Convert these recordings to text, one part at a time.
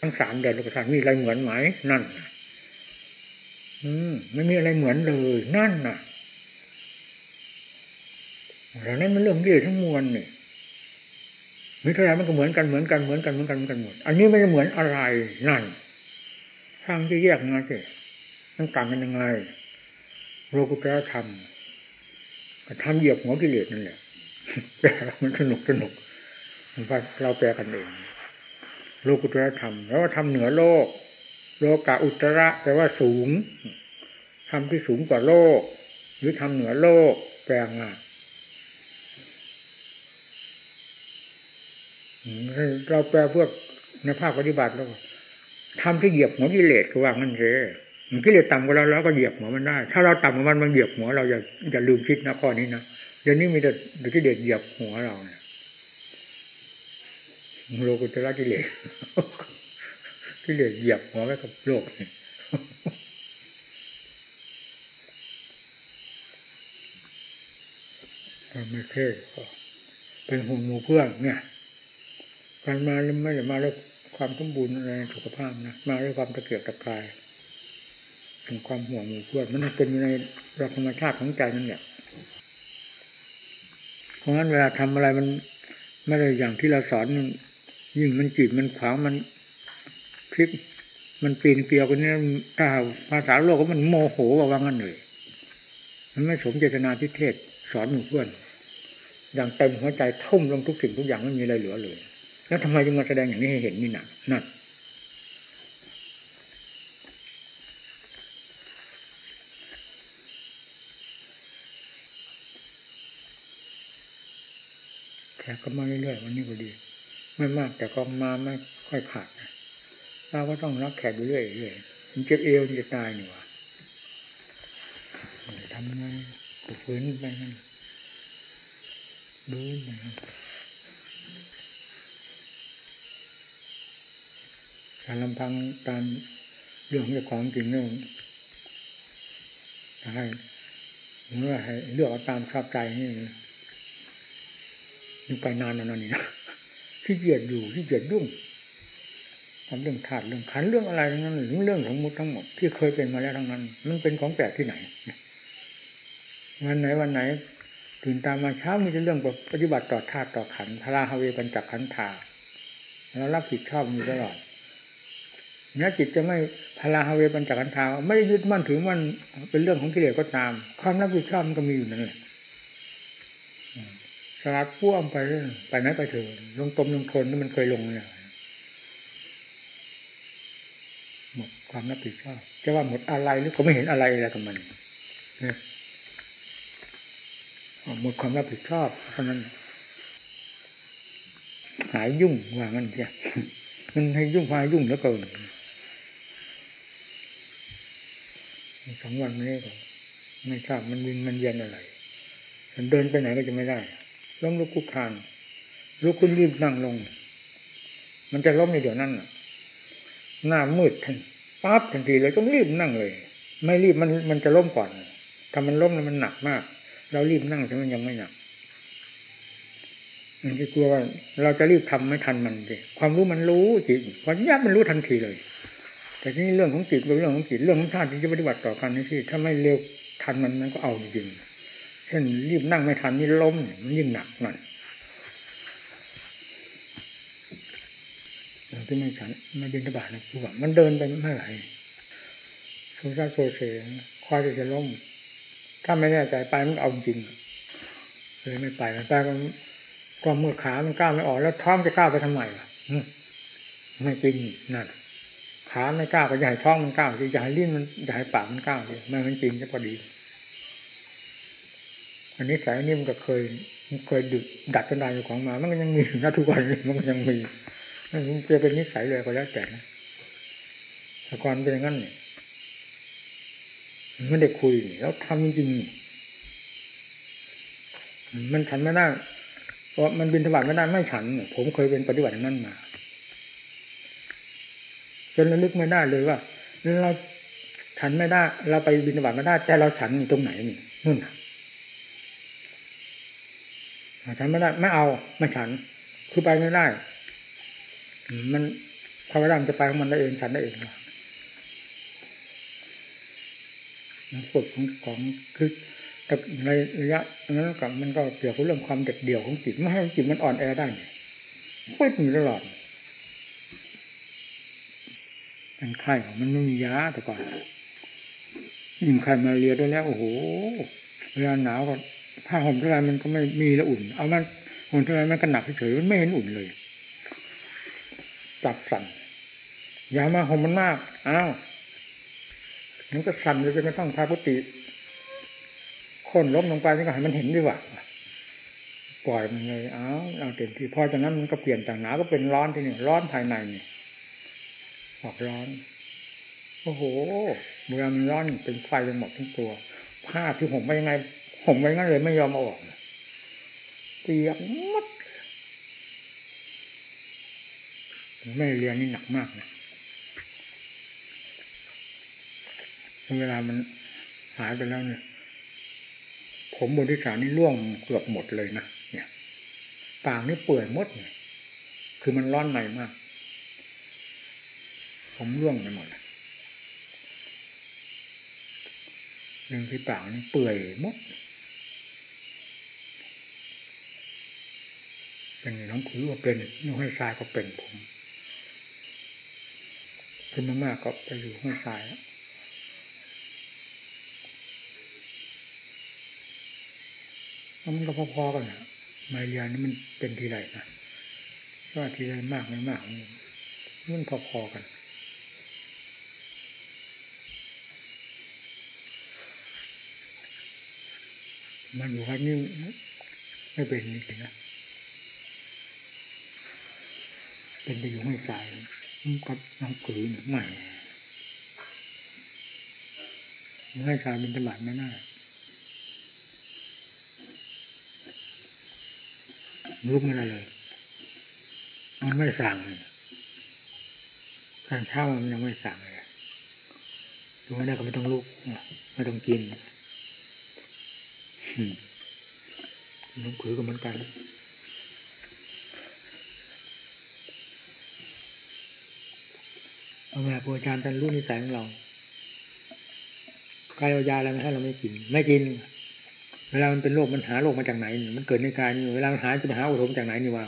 ทั้งสามแดนโลกธาตุมีอะไรเหมือนไหมนั่นอืมไม่มีอะไรเหมือนเลยนั่นน่ะเรานั้นมันเรื่องเรื่องทั้งมวลนี่มิตรไรมันก็เหมือนกันเหมือนกันเหมือนกันเหมือนกันเหมือนกันหมดอันนี้ไม่ได้เหมือนอะไรนั่นทางที่แยกมาสิมันต่างกันยังไงโลกุตระธรรมก็ทำเหยียบหัวกิเลสนั่นแหละแปลมันสนุกสนุกเราแปลกันเอง โลกุตระธรรมแล้วว่าทำเหนือโลก โลกาอุตระแปลว่าสูงทำที่สูงกว่าโลก หรือทำเหนือโลก แปลงานเราแปลเพวกในภาคปฏิบัติแล้วทำที่เหยียบหัวกิเลสคือว่างั้นเองมันกิเลสต่ำกว่าเราเราก็เหยียบหัวมันได้ ถ้าเราต่ำกว่ามันมันเหยียบหัวเราอย่าอย่าลืมคิดนะข้อนี้นะเดี๋ยวนี้มีแต่กิเลสเหยียบหัวเราเนี่ย โลกุตระกิเลสกิเลสเหยียบหัวไว้กับโลกไม่เท่เป็นห่วงหมู่เพื่อนเนี่ย การมาไม่ได้มาแล้วความสมบูรณ์ในสุขภาพนะมาด้วยความตะเกียบตะกายถึงความห่วงหมู่เพื่อนมันเป็นในรธรรมชาติของใจนั่นแหละเพราะงั้นเวลาทำอะไรมันไม่ได้อย่างที่เราสอน ยิ่งมันจีบมันขวางมันพลิกมันปีนเกลียวกันนี่ถ้าภาษาโลกก็มันโมโหว่าว่างั้นเลยมันไม่สมเจตนาที่เทศสอนหมู่เพื่อนอย่างเต็มหัวใจทุ่มลงทุกสิ่งทุกอย่างไม่มีอะไรเหลือเลย แล้วทำไมจึงมาแสดงอย่างนี้ให้เห็นนี่นักนั่นแขกก็มาเรื่อยๆวันนี้ก็ดี ไม่มากแต่ก็มาไม่ค่อยขาดเราก็ต้องรับแขกเรื่อยๆมันเจ็บเอวมันจะตายหนิวะทำไงกูฟื้นไปนั่นดูไปนั่นการลำพังตามเรื่องของของจริงเรื่องให้เมื่อให้เลือกเอาตามชอบใจนี่นี่ไปนานนานนี่นะ ที่เกียดอยู่ที่เกียดยุ่งทำเรื่องธาตุเรื่องขันเรื่องอะไรทั้งนั้นหรือเรื่องของมุดทั้งหมดที่เคยเป็นมาแล้วทั้งนั้น มันเป็นของแปลกที่ไหนวันไหนวันไหนตื่นตามมาเช้ามีแต่เรื่องปฏิบัติต่อธาตุต่อขันพระราเวปัญจขันธาแล้วรับผิดชอบอยู่ตลอดแม้จิตจะไม่พลาฮเวปัญจกันทาไม่ได้ยึดมั่นถือมันเป็นเรื่องของกิเลสก็ตาม ความรับผิดชอบมันก็มีอยู่นั่นแหละ สลัดพ่วงไปเรื่องไปไหนไปเถอะลงตมลงทนที่มันเคยลงเนี่ยหมดความรับผิดชอบจะว่าหมดอะไรหรือก็ไม่เห็นอะไรอะไรกับมันเนี่ยหมดความรับผิดชอบเพราะนั้น หายยุ่งว่างั้นเสียมันให้ยุ่งพายุ่งแล้วเกินสองวันนี้ก็ไม่ทราบมันวินมันเย็นอะไร มันเดินไปไหนก็จะไม่ได้ ล้มลุกคุกคานลุกขึ้นรีบนั่งลง มันจะล้มในเดี๋ยวนั้นหน้ามืดทันปั๊บทันทีเลยต้องรีบนั่งเลย ไม่รีบมันมันจะล้มก่อนถ้ามันล้มแล้วมันหนักมาก เรารีบนั่งแต่มันยังไม่หนักมันจะกลัวว่าเราจะรีบทำไม่ทันมันเลยความรู้มันรู้จิตความยากมันรู้ทันทีเลย แต่ที่นี่เรื่องของจิตเป็นเรื่องของจิตเรื่องของธาตุที่จะปฏิบัติต่อกันนี่ที่ถ้าไม่เร็วทันมันมันก็เอาจริง เช่นรีบนั่งไม่ทันนี่ล้มมันยิ่งหนักหน่อยเราที่ไม่ฉันไม่บินทบาทนะคือว่ามันเดินไปเมื่อไหร่โซซาโซเซควายจะล้มถ้าไม่แน่ใจไปมันเอาจริงเลยไม่ไปไปก็ก็มือขามันก้าวไม่ออกแล้วท้องจะก้าวไปทำไมล่ะไม่จริงนั่นขาไม่ก้าวก็ใหญ่ท้องมันก้าวใหญ่ลิ้นมันใหญ่ปากมันก้าวเลยมันจริงจะพอดี อันนี้สายนี้มันก็เคยเคยดึกดัดจนได้ของมา มันก็ยังมีนะทุกวันมันก็ยังมีมันจะเป็นนิสัยเลยก็แล้วแต่นะแต่ก่อนเป็นอย่างนั้นเนี่ยไม่ได้คุยแล้วทำจริงมันฉันไม่ได้เพราะมันบินถบัดไม่ได้ไม่ฉัน ผมเคยเป็นปฏิบัตินั้นมาจนระลึกไม่ได้เลยว่าเราฉันไม่ได้ เราไปบินบาตไม่ได้ แต่เราฉันอยู่ตรงไหนนี่นู่น ฉันไม่ได้ไม่เอาไม่ฉัน คือไปไม่ได้ มันพระร่างจะไปของมันได้เองฉันได้เองนะฝึกของของคือแต่ในระยะนั้นกับมันก็เกี่ยวกับเรื่องความเด็ดเดี่ยวของจิตไม่ให้จิตมันอ่อนแอได้ปิดอยู่ตลอดเป็นไข้มันไม่มียาแต่ก่อนยิ่งไข้มาเรียด้วยแล้ว โอ้โหเวลาหนาวก็ ผ้าห่มเท่าไรมันก็ไม่มีล้วอุ่น เอามันห่มเท่าไรมันก็หนักเฉยมันไม่เห็นอุ่นเลยจับสั่นอย่ามาห่มมันมากอ้าวมันก็สั่นเลยจนกระทั่งพาพุติคนล้มลงไปนี่ก็ให้มันเห็นดีกว่าปล่อยมันเลยอ้าวเอาเต็มที่พอจากนั้นมันก็เปลี่ยนจากหนาวก็เป็นร้อนทีนี้ร้อนภายในนี่ออกร้อน โอ้โหเมื่อมันร้อนเป็นไฟไปหมดทั้งตัว ผ้าที่ห่มไปยังไง ห่มไปงั้นเลยไม่ยอมเอาออกเปียกมัดไม่เรียนนี่หนักมากนะเวลามันหายไปแล้วเนี่ย ผมบนที่สานี่ร่วงเกือบหมดเลยนะเนี่ยปากนี่เปื่อยมดเนี่ยคือมันร้อนในมาก ผมร่วงไปหมดเลยหนึ่งที่ปากนี่เปื่อยมดเป็นน้องคุยว่าเป็นน้องห้ทรายก็เป็นผมขึ้นมามากก็ไปอยู่ห้องทรายแล้วมันก็พอๆกันนะมาเรียนนี่มันเป็นทีไรนะว่าทีไรมากไม่มากมันพอๆกันมันอยู่วัดนี้ไม่เป็นจริงนะ เป็นไปอยู่ไม่สายกับน้องกือใหม่ไม่สายเป็นตลาดไม่น่าลุกไม่ได้เลย มันไม่สั่งเลยทานเช้ามันยังไม่สั่งเลยลุกไม่ได้ก็ไม่ต้องลุกไม่ต้องกินลุกคือก็เหมือนกัน เอาแม่ครูอาจารย์ท่านรู้นิสัยของเรากายยาอะไรมาให้เราไม่กิน ไม่กิน เวลามันเป็นโรคมันหาโรคมาจากไหน มันเกิดในกายนี่เวลามันหาจะไปหาอุทมจากไหนนี่ว่า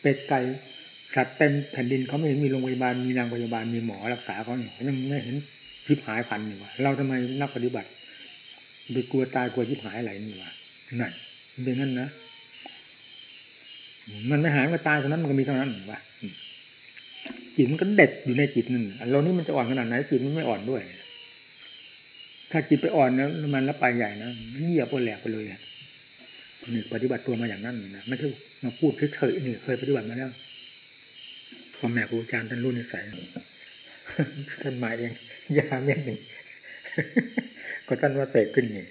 เป็ดไก่สัตว์เต็มแผ่นดินเขาไม่เห็นมีโรงพยาบาลมีนางพยาบาลมีหมอรักษาเขาเนี่ยยังไม่เห็นชิบหายพันนี่ว่าเราทำไมนักปฏิบัติไปกลัวตายกลัวชิบหายอะไรนี่ว่านั่นเป็นงั้นนะมันไม่หายมันตายเท่านั้นมันก็มีเท่านั้นว่า จิตมันก็เด็ดอยู่ในจิตนั่นเรานี่มันจะอ่อนขนาดไหนจิตมันไม่อ่อนด้วย ถ้าจิตไปอ่อนนะมันแล้วไปใหญ่นะเงียบไปแหลกไปเลยนี่ปฏิบัติตัวมาอย่างนั้นนะไม่ใช่มาพูดเฉยๆนี่เคยปฏิบัติมาแล้วพ่อแม่ครูอาจารย์ท่านรู้นิสัยท่านมาเองยาเม็ดหนึ่งก็ท่านว่าเสกขึ้นนี่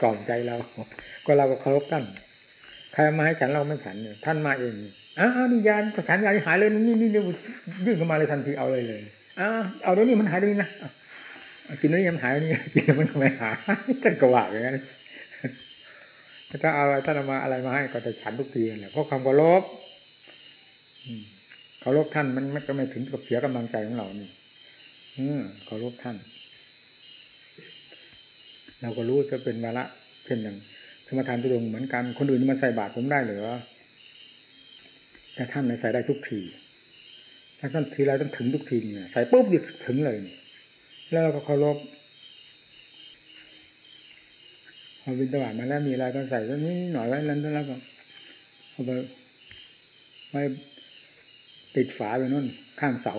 กล่อมใจเรา ก็เราก็เคารพท่านใครมาให้ฉันเราไม่ฉันเนี่ยท่านมาเอง อ้าวนี่ยาฉันยาหายเลยนี่นี่ยื่นเข้ามาเลยทันทีเอาเลยเลยอ้าวเอาเดี๋ยวนี้มันหายเลยนะกินนี้ยังหายนี่กินมันทำไมหายท่านกว่าอย่างนั้นถ้าเอาอะไรท่านมาอะไรมาให้ก็จะฉันทุกทีแหละเพราะความเคารพเคารพท่านมันไม่ก็ไม่ถึงกับเสียกำลังใจของเรานี่อืมเคารพท่าน เราก็รู้จะเป็นวาระเช่นอย่างสมทานตุดงเหมือนกันคนอื่นมาใส่บาตรผมได้หรือ แต่ท่านใส่ได้ทุกทีถ้าท่านทีไรต้องถึงทุกทีเนี่ยใส่ปุ๊บหยุดถึงเลยนี่แล้วเราก็เคารพพอบินตบาดมาแล้วมีอะไรก็ใส่ตรงนี้หน่อยไว้แล้วแล้วก็เอาไปไว้ติดฝาไปนู่นข้างเสา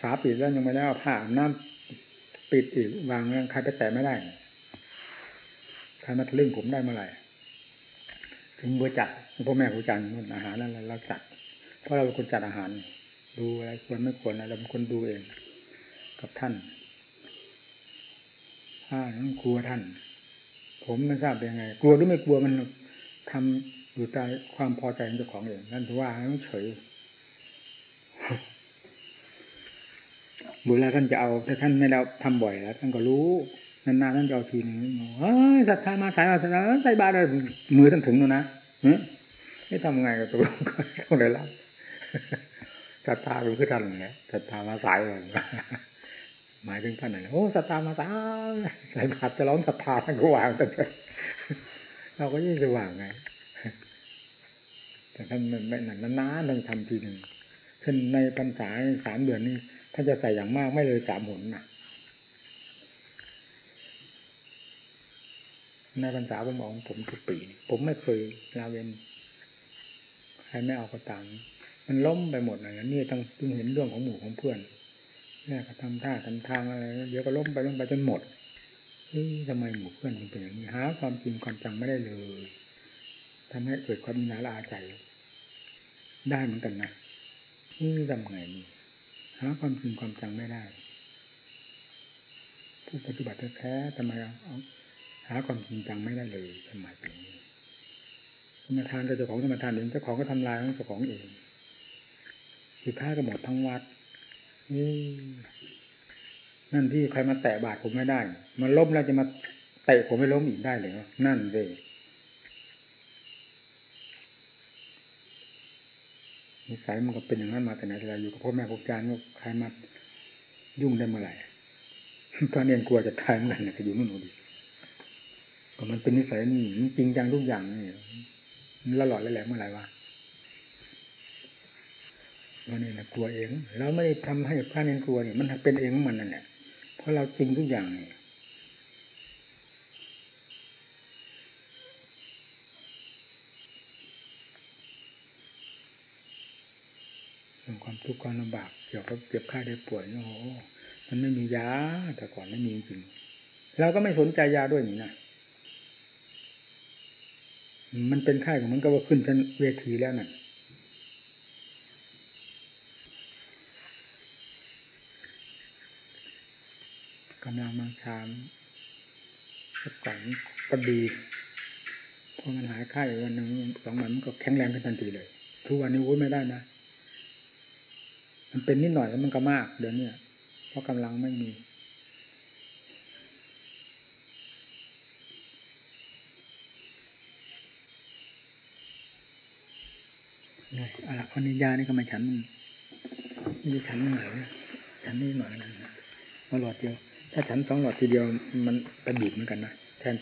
ฝาปิดแล้วยังไม่ได้เอาผ้าน้ำปิดอีกวางใครไปแตะไม่ได้ใครมาทะลึ่งผมได้เมื่อไหร่ ถึงบัวจัดพ่อแม่ครูจันนู่นอาหารนั่นเราจัด เพราะเราเป็นคนจัดอาหาร ดูอะไรควรไม่ควรอะไรเราเป็นคนดูเอง กับท่านถ้านั้นกลัวท่าน ผมไม่ทราบเป็นยังไง กลัวหรือไม่กลัวมันทำอยู่ใต้ความพอใจของเจ้าของเองนั่นถือว่าต้องเฉยบุญแล้วท่านจะเอาถ้าท่านไม่ได้ทำบ่อยแล้วท่านก็รู้ นานๆท่านจะเอาทีนึงเฮ้ยศรัทธามาสายมาสายใส่บาตรมือท่านถึงแล้วนะไม่ทำไงกับตัวก็ต้องได้รับศรัทธาคือท่านแหละศรัทธามาสายเลยหมายถึงท่านไหนโอ้ศรัทธามาสายใส่บาตรจะร้องศรัทธาท่านก็วางแต่เราก็ยิ่งจะวางไงแต่ท่านไม่หนักนานๆต้องทำทีหนึ่งเช่นในพรรษาสามเดือนนี้ท่านจะใส่อย่างมากไม่เลยสามหนนะ ในพรรษาผมบอกผมทุกปี ผมไม่เคยลาเวนใครไม่เอาก็ตามมันล้มไปหมดเลยนี่ต้องต้องเห็นเรื่องของหมู่ของเพื่อนแม่ก็ทำท่าทำทางอะไรเดี๋ยวก็ล้มไปล้มไปจนหมดนี่ทำไมหมู่เพื่อนถึงเป็นอย่างนี้หาความจริงความจังไม่ได้เลยทำให้เกิดความมีนาละอาใจ ได้เหมือนกันนะนี่ทำไงนี่หาความจริงความจังไม่ได้ผู้ปฏิบัติแท้ทำไมเอา หาความจริงจังไม่ได้เลยทำไมเป็นอย่างนี้ธรรมทานก็เจ้าของธรรมทานเองเจ้าของก็ทำลายของเจ้าของเองสุดท้ายก็หมดทั้งวัดนี่นั่นที่ใครมาแตะบาดผมไม่ได้ มันล้มแล้วจะมาเตะผมไม่ล้มอีกได้เลยนั่นเลยนิสัยมันก็เป็นอย่างนั้นมาแต่ไหนแต่ไรอยู่กับพ่อแม่พวกอาจารย์ก็ใครมายุ่งได้เมื่อไหร่ตอนเรียนกลัวจะตายเหมือนกันนะจะอยู่นู่นดี มันเป็นนิสัยนี่มันจริงจังทุกอย่างนี่มันละหลอดละแหลมเมื่อไหร่วะวันนี้นะกลัวเองเราไม่ได้ทำให้พระเนนกลัวเนี่ยมันเป็นเองของมันนั่นแหละเพราะเราจริงทุกอย่างนี่ส่วนความทุกข์ความลำบากเกี่ยวกับเจ็บไข้ได้ป่วยโอ้โหมันไม่มียาแต่ก่อนไม่มีจริงเราก็ไม่สนใจยาด้วยนี่นะ มันเป็นไข้ของมันก็ว่าขึ้นเป็นเวทีแล้วนั่นกำลังบางชามสักก่อนก็ดีพอมันหายไข้วันหนึ่งสองวันมันก็แข็งแรงขึ้นทันทีเลย ทุกวันนี้วุ้ยไม่ได้นะ มันเป็นนิดหน่อยแล้วมันก็มากเดี๋ยวนี้เพราะกำลังไม่มี อะไรคนนี้ยานี่ก็มาฉันนี่ฉันหน่อยนะฉันนี่หน่อยนะมาหลอดเดียว ถ้าฉันสองหลอดทีเดียวมันไปบีบเหมือนกันนะแทน